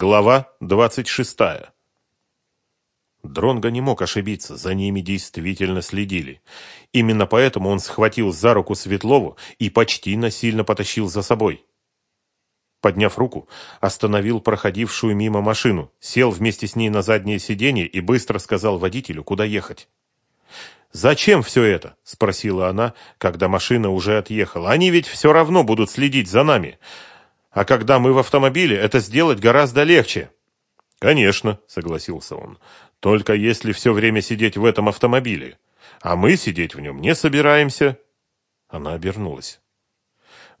Глава двадцать шестая. Дронго не мог ошибиться, за ними действительно следили. Именно поэтому он схватил за руку Светлову и почти насильно потащил за собой. Подняв руку, остановил проходившую мимо машину, сел вместе с ней на заднее сиденье и быстро сказал водителю, куда ехать. «Зачем все это?» – спросила она, когда машина уже отъехала. «Они ведь все равно будут следить за нами. А когда мы в автомобиле, это сделать гораздо легче». «Конечно», – согласился он. «Только если все время сидеть в этом автомобиле. А мы сидеть в нем не собираемся». Она обернулась.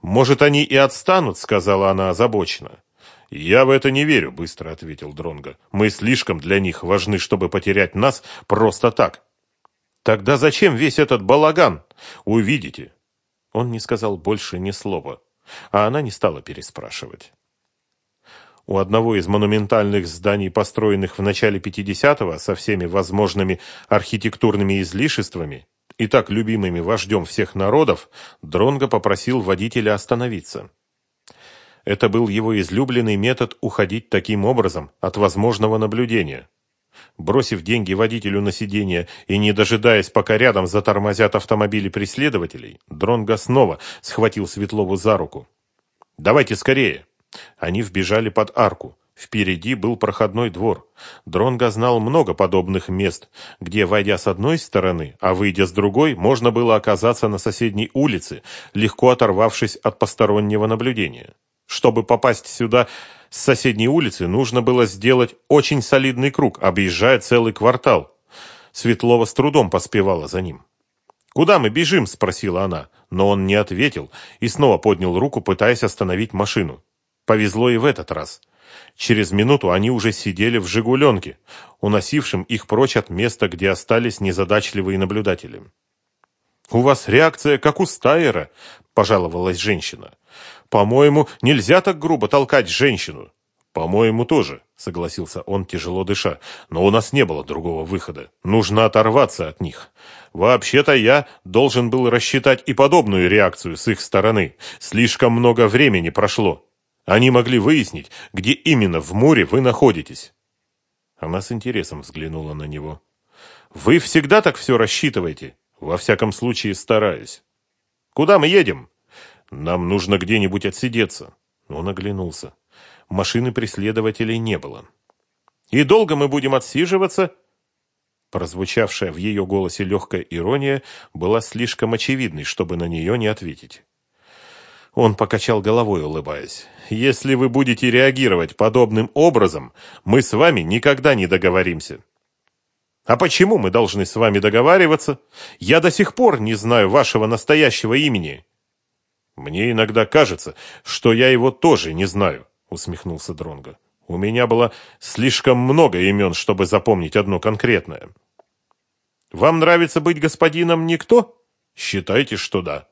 «Может, они и отстанут», — сказала она озабоченно. «Я в это не верю», — быстро ответил Дронго. «Мы слишком для них важны, чтобы потерять нас просто так». «Тогда зачем весь этот балаган? Увидите». Он не сказал больше ни слова, а она не стала переспрашивать. У одного из монументальных зданий, построенных в начале 50-го со всеми возможными архитектурными излишествами, и так любимыми вождем всех народов, Дронго попросил водителя остановиться. Это был его излюбленный метод уходить таким образом от возможного наблюдения. Бросив деньги водителю на сиденье и не дожидаясь, пока рядом затормозят автомобили преследователей, Дронго снова схватил Светлову за руку. «Давайте скорее!» Они вбежали под арку. Впереди был проходной двор. Дронго знал много подобных мест, где, войдя с одной стороны, а выйдя с другой, можно было оказаться на соседней улице, легко оторвавшись от постороннего наблюдения. Чтобы попасть сюда с соседней улицы, нужно было сделать очень солидный круг, объезжая целый квартал. Светлова с трудом поспевала за ним. «Куда мы бежим?» – спросила она, но он не ответил и снова поднял руку, пытаясь остановить машину. Повезло и в этот раз. Через минуту они уже сидели в «Жигуленке», уносившем их прочь от места, где остались незадачливые наблюдатели. «У вас реакция, как у Стайера», – пожаловалась женщина. «По-моему, нельзя так грубо толкать женщину». «По-моему, тоже», – согласился он, тяжело дыша. «Но у нас не было другого выхода. Нужно оторваться от них. Вообще-то я должен был рассчитать и подобную реакцию с их стороны. Слишком много времени прошло». Они могли выяснить, где именно в море вы находитесь. Она с интересом взглянула на него. Вы всегда так все рассчитываете? Во всяком случае, стараюсь. Куда мы едем? Нам нужно где-нибудь отсидеться. Он оглянулся. Машины преследователей не было. И долго мы будем отсиживаться? Прозвучавшая в ее голосе легкая ирония была слишком очевидной, чтобы на нее не ответить. Он покачал головой, улыбаясь. «Если вы будете реагировать подобным образом, мы с вами никогда не договоримся». «А почему мы должны с вами договариваться? Я до сих пор не знаю вашего настоящего имени». «Мне иногда кажется, что я его тоже не знаю», — усмехнулся Дронго. «У меня было слишком много имен, чтобы запомнить одно конкретное». «Вам нравится быть господином никто?» «Считайте, что да».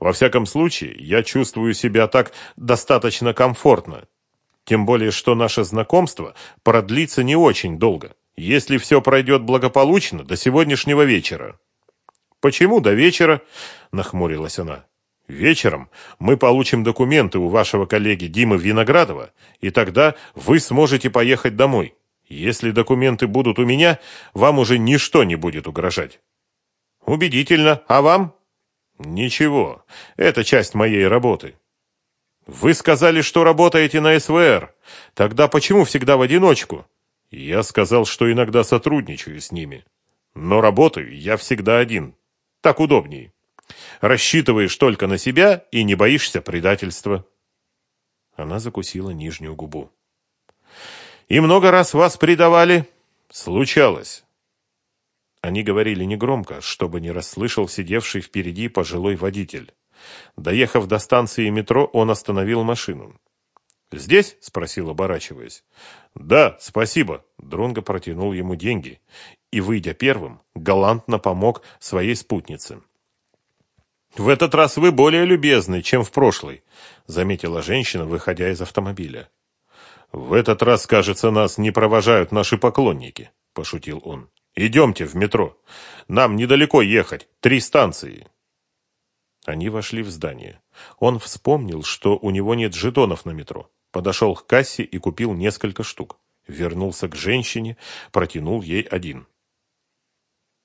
Во всяком случае, я чувствую себя так достаточно комфортно. Тем более, что наше знакомство продлится не очень долго, если все пройдет благополучно до сегодняшнего вечера. «Почему до вечера?» – нахмурилась она. «Вечером мы получим документы у вашего коллеги Димы Виноградова, и тогда вы сможете поехать домой. Если документы будут у меня, вам уже ничто не будет угрожать». «Убедительно. А вам?» Ничего, это часть моей работы. Вы сказали, что работаете на СВР. Тогда почему всегда в одиночку? Я сказал, что иногда сотрудничаю с ними. Но работаю я всегда один. Так удобней. Рассчитываешь только на себя и не боишься предательства. Она закусила нижнюю губу. И много раз вас предавали? Случалось. Они говорили негромко, чтобы не расслышал сидевший впереди пожилой водитель. Доехав до станции метро, он остановил машину. «Здесь?» – спросил, оборачиваясь. «Да, спасибо». Дронго протянул ему деньги и, выйдя первым, галантно помог своей спутнице. «В этот раз вы более любезны, чем в прошлый», – заметила женщина, выходя из автомобиля. «В этот раз, кажется, нас не провожают наши поклонники», – пошутил он. Идемте в метро. Нам недалеко ехать. Три станции. Они вошли в здание. Он вспомнил, что у него нет жетонов на метро. Подошел к кассе и купил несколько штук. Вернулся к женщине, протянул ей один.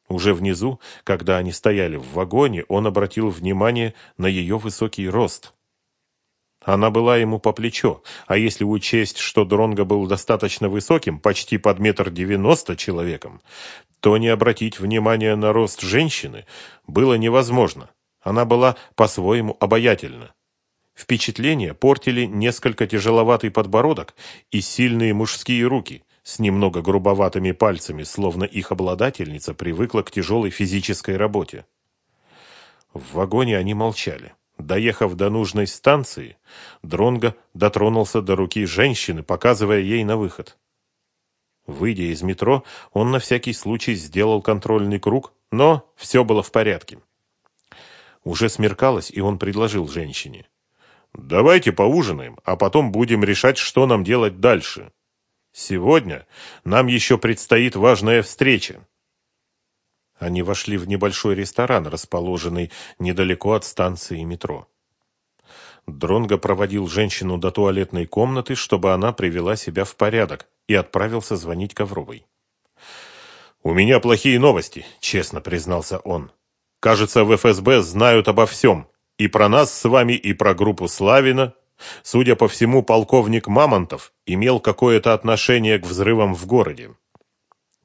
Уже внизу, когда они стояли в вагоне, он обратил внимание на ее высокий рост. Она была ему по плечо, а если учесть, что Дронго был достаточно высоким, почти под метр девяносто человеком, то не обратить внимания на рост женщины было невозможно. Она была по-своему обаятельна. Впечатление портили несколько тяжеловатый подбородок и сильные мужские руки с немного грубоватыми пальцами, словно их обладательница привыкла к тяжелой физической работе. В вагоне они молчали. Доехав до нужной станции, Дронго дотронулся до руки женщины, показывая ей на выход. Выйдя из метро, он на всякий случай сделал контрольный круг, но все было в порядке. Уже смеркалось, и он предложил женщине. «Давайте поужинаем, а потом будем решать, что нам делать дальше. Сегодня нам еще предстоит важная встреча». Они вошли в небольшой ресторан, расположенный недалеко от станции метро. Дронго проводил женщину до туалетной комнаты, чтобы она привела себя в порядок, и отправился звонить Ковровой. «У меня плохие новости», — честно признался он. «Кажется, в ФСБ знают обо всем. И про нас с вами, и про группу Славина. Судя по всему, полковник Мамонтов имел какое-то отношение к взрывам в городе.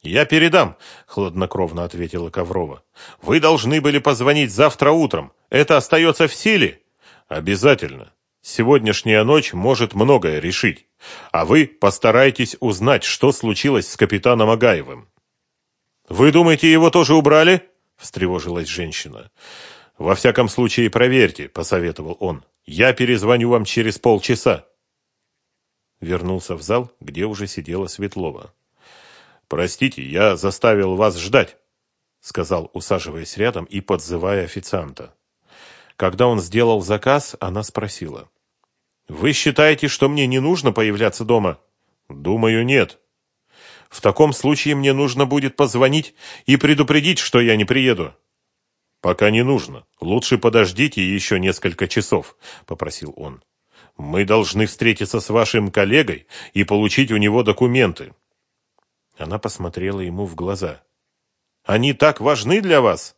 «Я передам», — хладнокровно ответила Коврова. «Вы должны были позвонить завтра утром. Это остается в силе?» «Обязательно. Сегодняшняя ночь может многое решить. А вы постарайтесь узнать, что случилось с капитаном Агаевым». «Вы думаете, его тоже убрали?» — встревожилась женщина. «Во всяком случае, проверьте», — посоветовал он. «Я перезвоню вам через полчаса». Вернулся в зал, где уже сидела Светлова. «Простите, я заставил вас ждать», — сказал, усаживаясь рядом и подзывая официанта. Когда он сделал заказ, она спросила. «Вы считаете, что мне не нужно появляться дома?» «Думаю, нет». «В таком случае мне нужно будет позвонить и предупредить, что я не приеду». «Пока не нужно. Лучше подождите еще несколько часов», — попросил он. «Мы должны встретиться с вашим коллегой и получить у него документы». Она посмотрела ему в глаза. «Они так важны для вас?»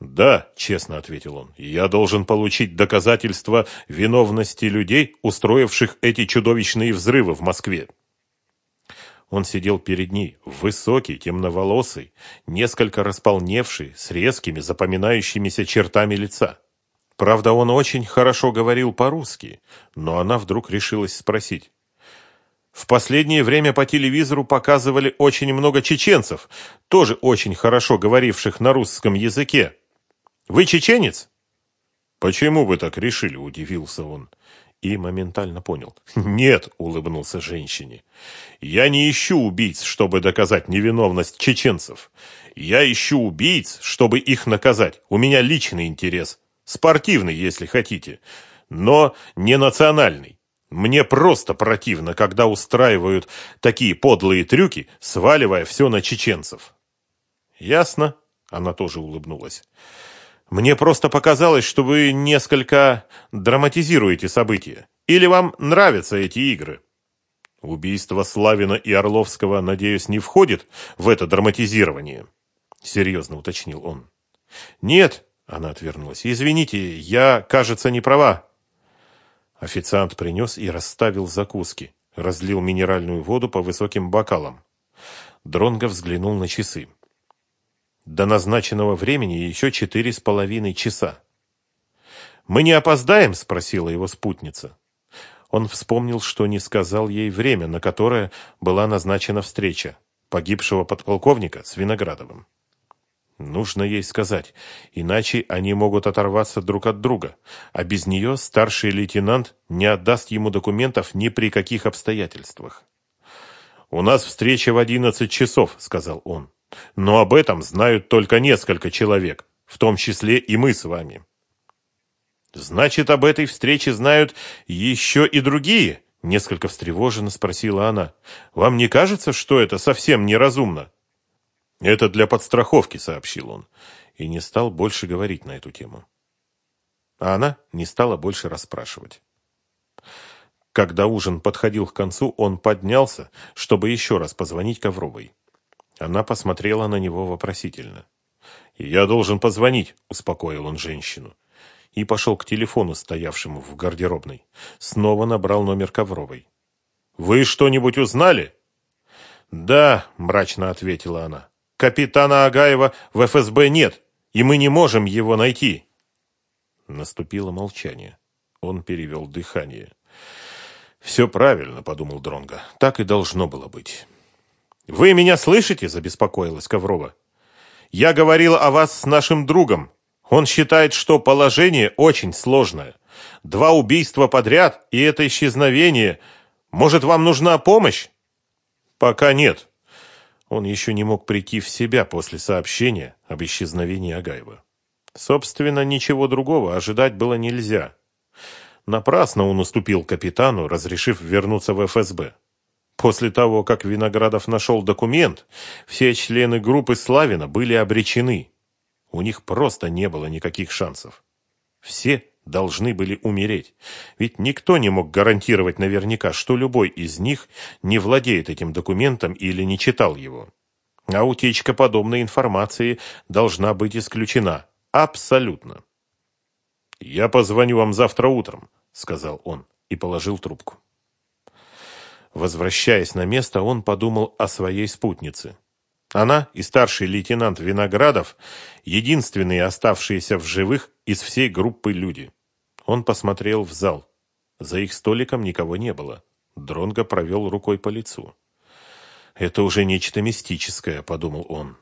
«Да», — честно ответил он, — «я должен получить доказательства виновности людей, устроивших эти чудовищные взрывы в Москве». Он сидел перед ней, высокий, темноволосый, несколько располневший, с резкими, запоминающимися чертами лица. Правда, он очень хорошо говорил по-русски, но она вдруг решилась спросить. В последнее время по телевизору показывали очень много чеченцев, тоже очень хорошо говоривших на русском языке. Вы чеченец? Почему вы так решили, удивился он и моментально понял. Нет, улыбнулся женщине. Я не ищу убийц, чтобы доказать невиновность чеченцев. Я ищу убийц, чтобы их наказать. У меня личный интерес, спортивный, если хотите, но не национальный. Мне просто противно, когда устраивают такие подлые трюки, сваливая все на чеченцев. Ясно? Она тоже улыбнулась. Мне просто показалось, что вы несколько драматизируете события. Или вам нравятся эти игры? Убийство Славина и Орловского, надеюсь, не входит в это драматизирование? Серьезно уточнил он. Нет, она отвернулась. Извините, я, кажется, не права. Официант принес и расставил закуски, разлил минеральную воду по высоким бокалам. Дронго взглянул на часы. До назначенного времени еще четыре с половиной часа. «Мы не опоздаем?» – спросила его спутница. Он вспомнил, что не сказал ей время, на которое была назначена встреча погибшего подполковника с Виноградовым. Нужно ей сказать, иначе они могут оторваться друг от друга, а без нее старший лейтенант не отдаст ему документов ни при каких обстоятельствах. «У нас встреча в одиннадцать часов», — сказал он. «Но об этом знают только несколько человек, в том числе и мы с вами». «Значит, об этой встрече знают еще и другие?» — несколько встревоженно спросила она. «Вам не кажется, что это совсем неразумно?» «Это для подстраховки», — сообщил он, и не стал больше говорить на эту тему. А она не стала больше расспрашивать. Когда ужин подходил к концу, он поднялся, чтобы еще раз позвонить Ковровой. Она посмотрела на него вопросительно. «Я должен позвонить», — успокоил он женщину. И пошел к телефону, стоявшему в гардеробной. Снова набрал номер Ковровой. «Вы что-нибудь узнали?» «Да», — мрачно ответила она. «Капитана Агаева в ФСБ нет, и мы не можем его найти». Наступило молчание. Он перевел дыхание. «Все правильно», — подумал Дронга. «Так и должно было быть». «Вы меня слышите?» – забеспокоилась Коврова. «Я говорила о вас с нашим другом. Он считает, что положение очень сложное. Два убийства подряд и это исчезновение. Может, вам нужна помощь?» «Пока нет». Он еще не мог прийти в себя после сообщения об исчезновении Агаева. Собственно, ничего другого ожидать было нельзя. Напрасно он уступил капитану, разрешив вернуться в ФСБ. После того, как Виноградов нашел документ, все члены группы Славина были обречены. У них просто не было никаких шансов. Все должны были умереть, ведь никто не мог гарантировать наверняка, что любой из них не владеет этим документом или не читал его. А утечка подобной информации должна быть исключена. Абсолютно. «Я позвоню вам завтра утром», — сказал он и положил трубку. Возвращаясь на место, он подумал о своей спутнице. Она и старший лейтенант Виноградов – единственные оставшиеся в живых из всей группы люди. Он посмотрел в зал. За их столиком никого не было. Дронго провел рукой по лицу. «Это уже нечто мистическое», – подумал он.